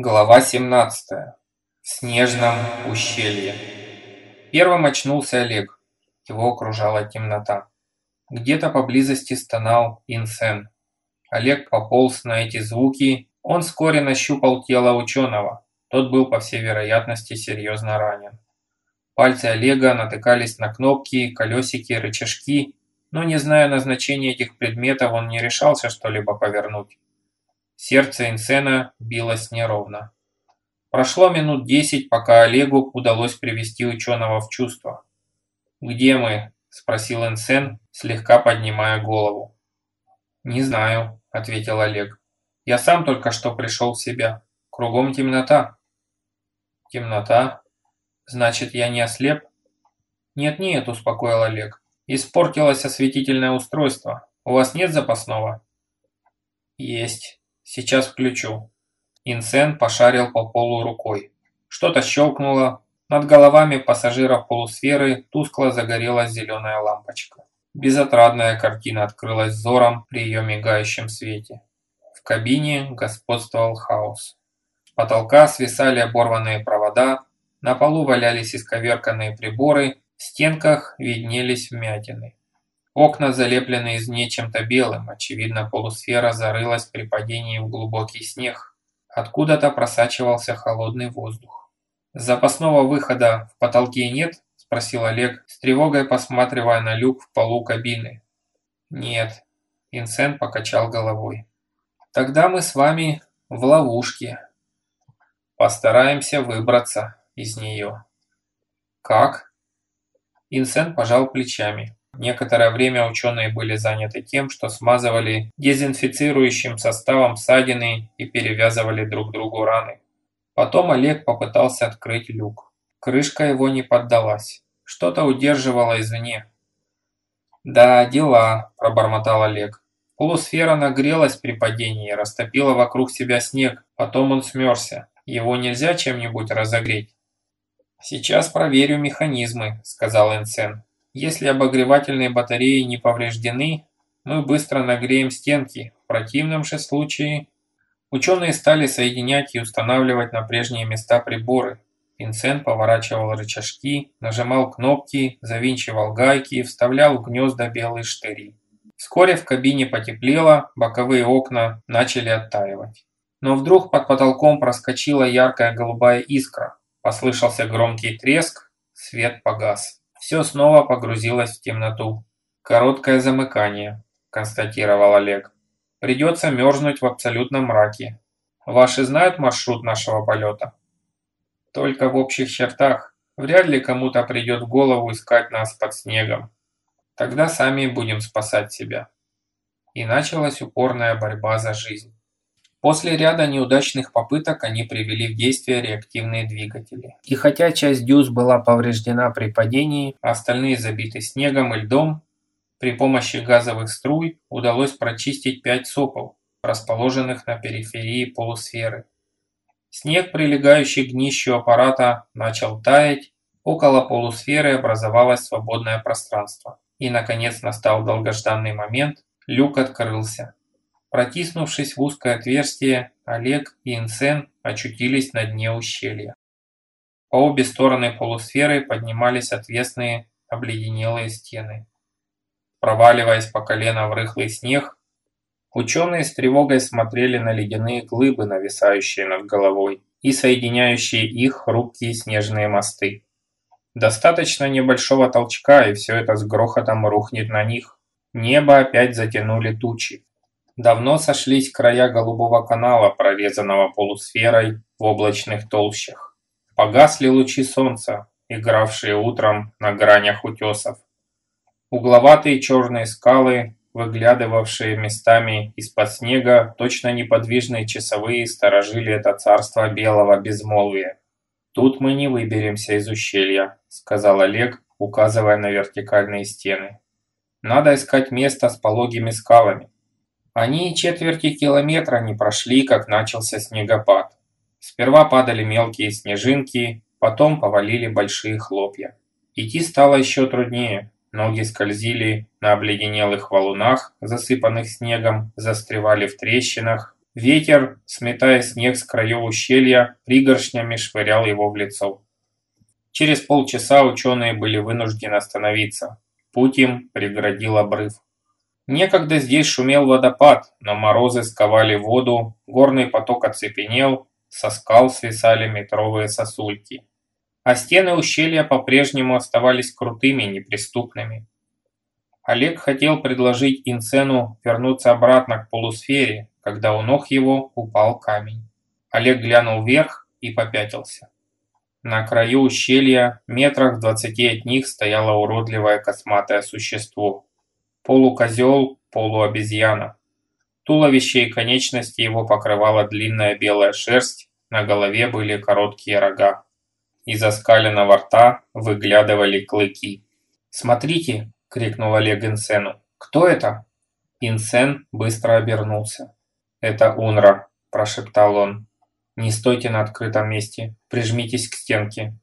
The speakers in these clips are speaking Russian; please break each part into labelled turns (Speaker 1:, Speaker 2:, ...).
Speaker 1: Глава 17. В снежном ущелье. Первым очнулся Олег. Его окружала темнота. Где-то поблизости стонал Инсен. Олег пополз на эти звуки. Он вскоре нащупал тело ученого. Тот был, по всей вероятности, серьезно ранен. Пальцы Олега натыкались на кнопки, колесики, рычажки, но не зная назначения этих предметов, он не решался что-либо повернуть. Сердце Инсена билось неровно. Прошло минут десять, пока Олегу удалось привести ученого в чувство. «Где мы?» – спросил Инсен, слегка поднимая голову. «Не знаю», – ответил Олег. «Я сам только что пришел в себя. Кругом темнота». «Темнота? Значит, я не ослеп?» «Нет-нет», – успокоил Олег. «Испортилось осветительное устройство. У вас нет запасного?» «Есть». Сейчас включу. Инсен пошарил по полу рукой. Что-то щелкнуло. Над головами пассажиров полусферы тускло загорелась зеленая лампочка. Безотрадная картина открылась взором при ее мигающем свете. В кабине господствовал хаос. С потолка свисали оборванные провода, на полу валялись исковерканные приборы, в стенках виднелись вмятины. Окна залеплены извне чем-то белым, очевидно, полусфера зарылась при падении в глубокий снег. Откуда-то просачивался холодный воздух. «Запасного выхода в потолке нет?» – спросил Олег, с тревогой посматривая на люк в полу кабины. «Нет», – Инсен покачал головой. «Тогда мы с вами в ловушке. Постараемся выбраться из нее». «Как?» Инсен пожал плечами. Некоторое время ученые были заняты тем, что смазывали дезинфицирующим составом ссадины и перевязывали друг другу раны. Потом Олег попытался открыть люк. Крышка его не поддалась. Что-то удерживало извне. «Да, дела», – пробормотал Олег. Полусфера нагрелась при падении, растопила вокруг себя снег, потом он смерся. Его нельзя чем-нибудь разогреть? «Сейчас проверю механизмы», – сказал Энсен. Если обогревательные батареи не повреждены, мы быстро нагреем стенки, в противном же случае... Ученые стали соединять и устанавливать на прежние места приборы. Пинцен поворачивал рычажки, нажимал кнопки, завинчивал гайки, вставлял в гнезда белые штыри. Вскоре в кабине потеплело, боковые окна начали оттаивать. Но вдруг под потолком проскочила яркая голубая искра. Послышался громкий треск, свет погас. Все снова погрузилось в темноту. «Короткое замыкание», – констатировал Олег. «Придется мерзнуть в абсолютном мраке. Ваши знают маршрут нашего полета?» «Только в общих чертах. Вряд ли кому-то придет в голову искать нас под снегом. Тогда сами будем спасать себя». И началась упорная борьба за жизнь. После ряда неудачных попыток они привели в действие реактивные двигатели. И хотя часть дюз была повреждена при падении, а остальные забиты снегом и льдом, при помощи газовых струй удалось прочистить пять сопов, расположенных на периферии полусферы. Снег, прилегающий к днищу аппарата, начал таять, около полусферы образовалось свободное пространство. И, наконец, настал долгожданный момент, люк открылся. Протиснувшись в узкое отверстие, Олег и Инсен очутились на дне ущелья. По обе стороны полусферы поднимались отвесные обледенелые стены. Проваливаясь по колено в рыхлый снег, ученые с тревогой смотрели на ледяные глыбы, нависающие над головой, и соединяющие их хрупкие снежные мосты. Достаточно небольшого толчка, и все это с грохотом рухнет на них. Небо опять затянули тучи. Давно сошлись края голубого канала, прорезанного полусферой в облачных толщах. Погасли лучи солнца, игравшие утром на гранях утесов. Угловатые черные скалы, выглядывавшие местами из-под снега, точно неподвижные часовые сторожили это царство белого безмолвия. «Тут мы не выберемся из ущелья», — сказал Олег, указывая на вертикальные стены. «Надо искать место с пологими скалами. Они четверти километра не прошли, как начался снегопад. Сперва падали мелкие снежинки, потом повалили большие хлопья. Идти стало еще труднее. Ноги скользили на обледенелых валунах, засыпанных снегом, застревали в трещинах. Ветер, сметая снег с краев ущелья, пригоршнями швырял его в лицо. Через полчаса ученые были вынуждены остановиться. Путь им преградил обрыв. Некогда здесь шумел водопад, но морозы сковали воду, горный поток оцепенел, со скал свисали метровые сосульки. А стены ущелья по-прежнему оставались крутыми неприступными. Олег хотел предложить Инцену вернуться обратно к полусфере, когда у ног его упал камень. Олег глянул вверх и попятился. На краю ущелья, метрах в двадцати от них, стояло уродливое косматое существо. Полукозел, полуобезьяна. Туловище и конечности его покрывала длинная белая шерсть, на голове были короткие рога. Из оскаленного рта выглядывали клыки. «Смотрите!» – крикнул Олег Инсену. «Кто это?» Инсен быстро обернулся. «Это Унра», – прошептал он. «Не стойте на открытом месте, прижмитесь к стенке».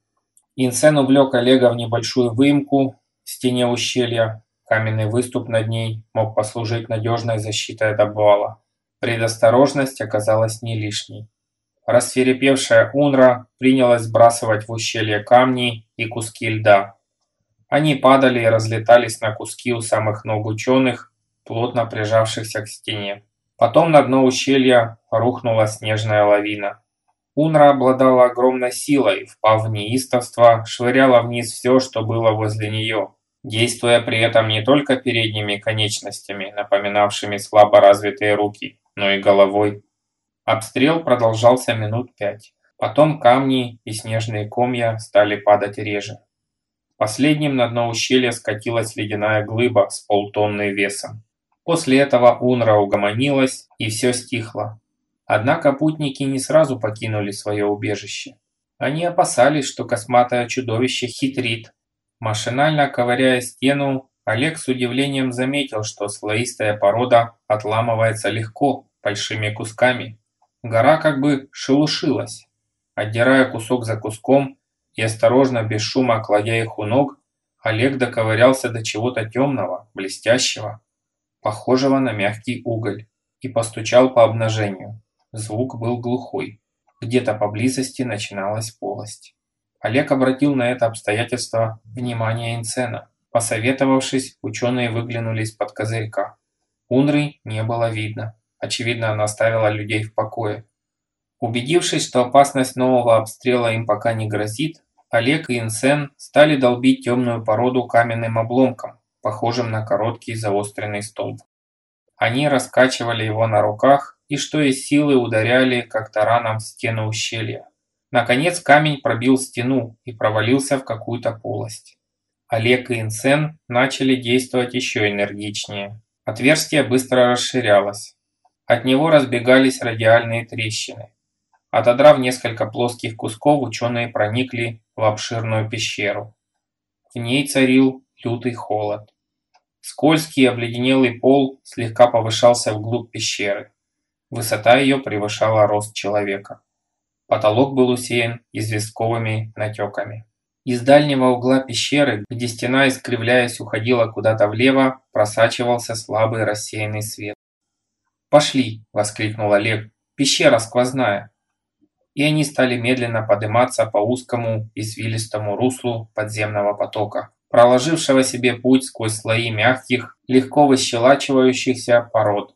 Speaker 1: Инсен увлек Олега в небольшую выемку в стене ущелья. Каменный выступ над ней мог послужить надежной защитой от обвала. Предосторожность оказалась не лишней. Рассверепевшая Унра принялась сбрасывать в ущелье камни и куски льда. Они падали и разлетались на куски у самых ног ученых, плотно прижавшихся к стене. Потом на дно ущелья рухнула снежная лавина. Унра обладала огромной силой, впав в неистовство, швыряла вниз все, что было возле нее, действуя при этом не только передними конечностями, напоминавшими слабо развитые руки, но и головой. Обстрел продолжался минут пять. Потом камни и снежные комья стали падать реже. Последним на дно ущелья скатилась ледяная глыба с полтонны весом. После этого Унра угомонилась, и все стихло. Однако путники не сразу покинули свое убежище. Они опасались, что косматое чудовище хитрит. Машинально ковыряя стену, Олег с удивлением заметил, что слоистая порода отламывается легко, большими кусками. Гора как бы шелушилась. Отдирая кусок за куском и осторожно, без шума кладя их у ног, Олег доковырялся до чего-то темного, блестящего похожего на мягкий уголь, и постучал по обнажению. Звук был глухой. Где-то поблизости начиналась полость. Олег обратил на это обстоятельство внимание Инцена. Посоветовавшись, ученые выглянули из-под козырька. Унры не было видно. Очевидно, она оставила людей в покое. Убедившись, что опасность нового обстрела им пока не грозит, Олег и Инсен стали долбить темную породу каменным обломком, похожим на короткий заостренный столб. Они раскачивали его на руках и что из силы ударяли как тараном в стену ущелья. Наконец камень пробил стену и провалился в какую-то полость. Олег и Инсен начали действовать еще энергичнее. Отверстие быстро расширялось. От него разбегались радиальные трещины. Отодрав несколько плоских кусков, ученые проникли в обширную пещеру. В ней царил лютый холод. Скользкий обледенелый пол слегка повышался вглубь пещеры. Высота ее превышала рост человека. Потолок был усеян известковыми натеками. Из дальнего угла пещеры, где стена, искривляясь, уходила куда-то влево, просачивался слабый рассеянный свет. «Пошли!» – воскликнул Олег. «Пещера сквозная!» И они стали медленно подниматься по узкому извилистому руслу подземного потока проложившего себе путь сквозь слои мягких, легко выщелачивающихся пород.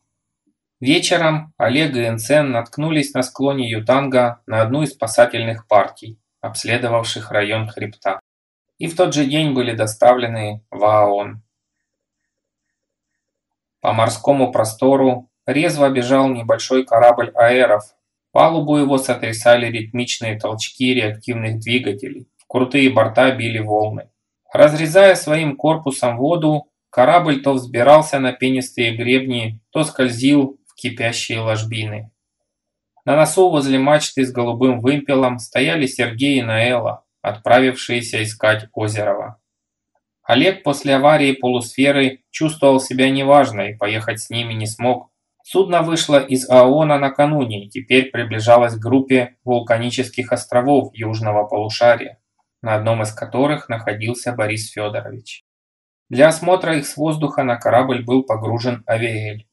Speaker 1: Вечером Олег и Энсен наткнулись на склоне Ютанга на одну из спасательных партий, обследовавших район хребта. И в тот же день были доставлены в АОН. По морскому простору резво бежал небольшой корабль аэров. Палубу его сотрясали ритмичные толчки реактивных двигателей. В крутые борта били волны. Разрезая своим корпусом воду, корабль то взбирался на пенистые гребни, то скользил кипящие ложбины. На носу возле мачты с голубым вымпелом стояли Сергей и Наэла, отправившиеся искать Озерова. Олег после аварии полусферы чувствовал себя неважно и поехать с ними не смог. Судно вышло из АОНа накануне и теперь приближалось к группе вулканических островов южного полушария на одном из которых находился Борис Федорович. Для осмотра их с воздуха на корабль был погружен Авиэль.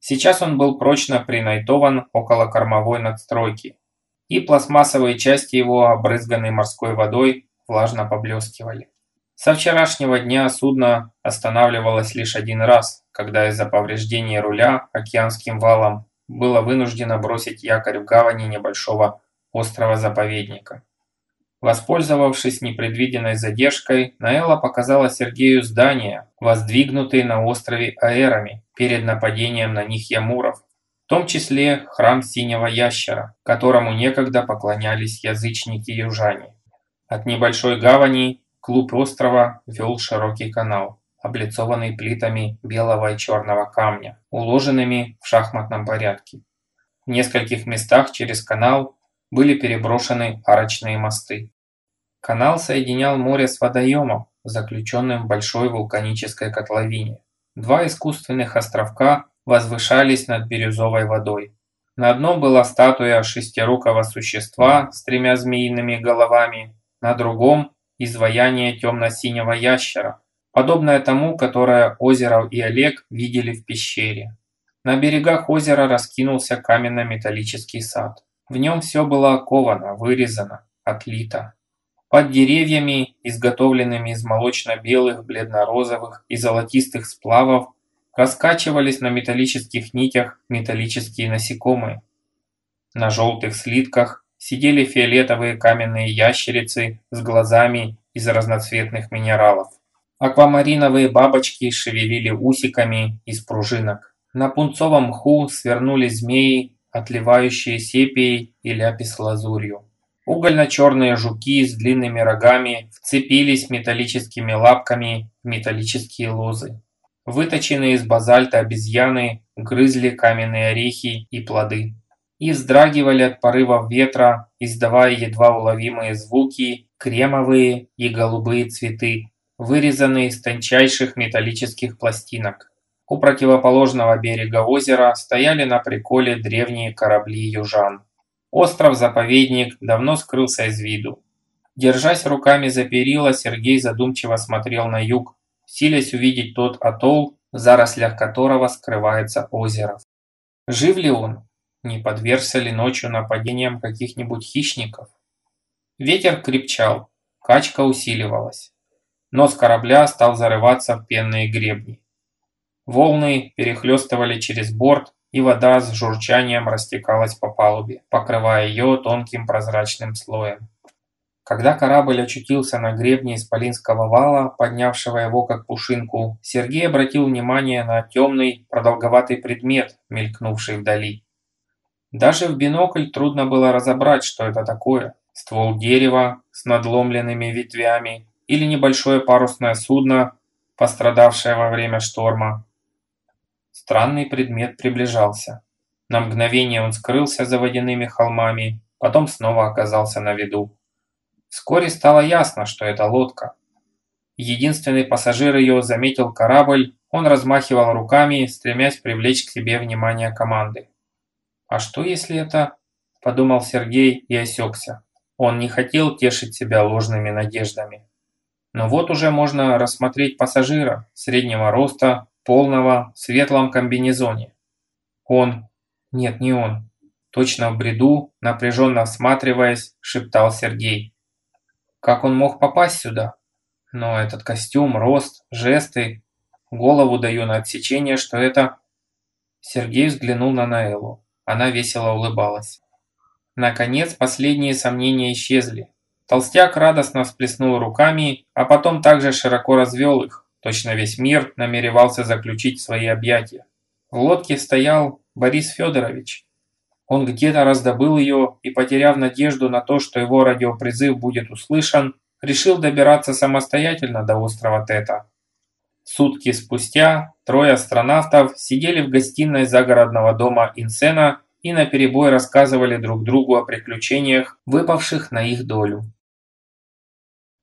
Speaker 1: Сейчас он был прочно принайтован около кормовой надстройки, и пластмассовые части его, обрызганные морской водой, влажно поблескивали. Со вчерашнего дня судно останавливалось лишь один раз, когда из-за повреждения руля океанским валом было вынуждено бросить якорь в гавани небольшого острова-заповедника. Воспользовавшись непредвиденной задержкой, Наэла показала Сергею здания, воздвигнутые на острове аэрами перед нападением на них ямуров, в том числе храм Синего Ящера, которому некогда поклонялись язычники-южане. От небольшой гавани клуб острова вел широкий канал, облицованный плитами белого и черного камня, уложенными в шахматном порядке. В нескольких местах через канал были переброшены арочные мосты. Канал соединял море с водоемом, заключенным в большой вулканической котловине. Два искусственных островка возвышались над бирюзовой водой. На одном была статуя шестирукого существа с тремя змеиными головами, на другом – изваяние темно-синего ящера, подобное тому, которое Озеров и Олег видели в пещере. На берегах озера раскинулся каменно-металлический сад. В нем все было оковано, вырезано, отлито. Под деревьями, изготовленными из молочно-белых, бледно-розовых и золотистых сплавов, раскачивались на металлических нитях металлические насекомые. На желтых слитках сидели фиолетовые каменные ящерицы с глазами из разноцветных минералов. Аквамариновые бабочки шевелили усиками из пружинок. На пунцовом мху свернули змеи отливающие сепией и ляпис-лазурью. Угольно-черные жуки с длинными рогами вцепились металлическими лапками в металлические лозы. Выточенные из базальта обезьяны грызли каменные орехи и плоды. И вздрагивали от порывов ветра, издавая едва уловимые звуки, кремовые и голубые цветы, вырезанные из тончайших металлических пластинок. У противоположного берега озера стояли на приколе древние корабли южан. Остров-заповедник давно скрылся из виду. Держась руками за перила, Сергей задумчиво смотрел на юг, силясь увидеть тот атолл, в зарослях которого скрывается озеро. Жив ли он? Не подвергся ли ночью нападениям каких-нибудь хищников? Ветер крепчал, качка усиливалась. Нос корабля стал зарываться в пенные гребни. Волны перехлестывали через борт, и вода с журчанием растекалась по палубе, покрывая ее тонким прозрачным слоем. Когда корабль очутился на гребне Исполинского вала, поднявшего его как пушинку, Сергей обратил внимание на темный, продолговатый предмет, мелькнувший вдали. Даже в бинокль трудно было разобрать, что это такое. Ствол дерева с надломленными ветвями или небольшое парусное судно, пострадавшее во время шторма. Странный предмет приближался. На мгновение он скрылся за водяными холмами, потом снова оказался на виду. Вскоре стало ясно, что это лодка. Единственный пассажир ее заметил корабль, он размахивал руками, стремясь привлечь к себе внимание команды. «А что если это...» – подумал Сергей и осекся. Он не хотел тешить себя ложными надеждами. Но вот уже можно рассмотреть пассажира среднего роста, полного, светлом комбинезоне. Он, нет, не он, точно в бреду, напряженно всматриваясь, шептал Сергей. Как он мог попасть сюда? Но этот костюм, рост, жесты, голову даю на отсечение, что это... Сергей взглянул на Наэлу. Она весело улыбалась. Наконец, последние сомнения исчезли. Толстяк радостно всплеснул руками, а потом также широко развел их, Точно весь мир намеревался заключить свои объятия. В лодке стоял Борис Федорович. Он где-то раздобыл ее и, потеряв надежду на то, что его радиопризыв будет услышан, решил добираться самостоятельно до острова Тета. Сутки спустя трое астронавтов сидели в гостиной загородного дома Инсена и наперебой рассказывали друг другу о приключениях, выпавших на их долю.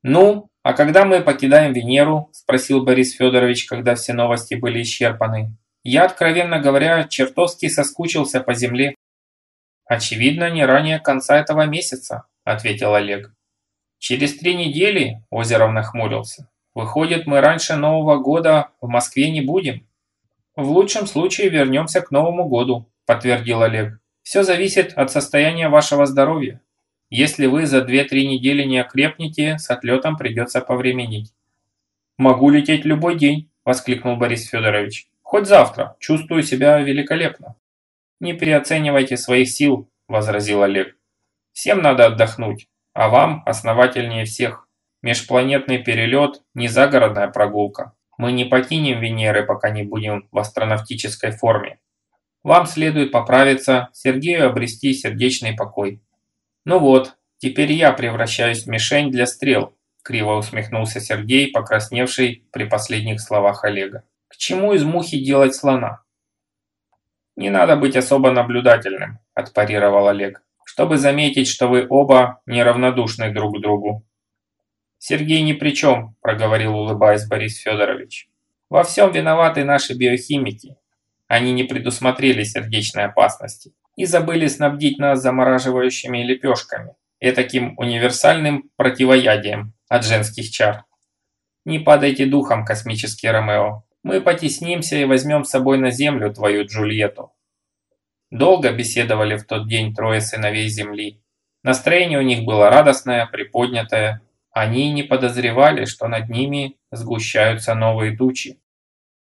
Speaker 1: «Ну, «А когда мы покидаем Венеру?» – спросил Борис Федорович, когда все новости были исчерпаны. «Я, откровенно говоря, чертовски соскучился по Земле». «Очевидно, не ранее конца этого месяца», – ответил Олег. «Через три недели», – Озеров нахмурился. «Выходит, мы раньше Нового года в Москве не будем». В лучшем случае вернемся к Новому году, подтвердил Олег. Все зависит от состояния вашего здоровья. Если вы за 2-3 недели не окрепнете, с отлетом придется повременить. «Могу лететь любой день», – воскликнул Борис Федорович. «Хоть завтра. Чувствую себя великолепно». «Не переоценивайте своих сил», – возразил Олег. «Всем надо отдохнуть, а вам основательнее всех. Межпланетный перелет – не загородная прогулка. Мы не покинем Венеры, пока не будем в астронавтической форме. Вам следует поправиться, Сергею обрести сердечный покой. Ну вот, теперь я превращаюсь в мишень для стрел, криво усмехнулся Сергей, покрасневший при последних словах Олега. К чему из мухи делать слона? Не надо быть особо наблюдательным, отпарировал Олег, чтобы заметить, что вы оба неравнодушны друг к другу. Сергей ни при чем, проговорил улыбаясь Борис Федорович. Во всем виноваты наши биохимики. Они не предусмотрели сердечной опасности и забыли снабдить нас замораживающими лепешками, таким универсальным противоядием от женских чар. Не падайте духом, космический Ромео. Мы потеснимся и возьмем с собой на землю твою Джульетту. Долго беседовали в тот день трое сыновей Земли. Настроение у них было радостное, приподнятое. Они не подозревали, что над ними сгущаются новые тучи.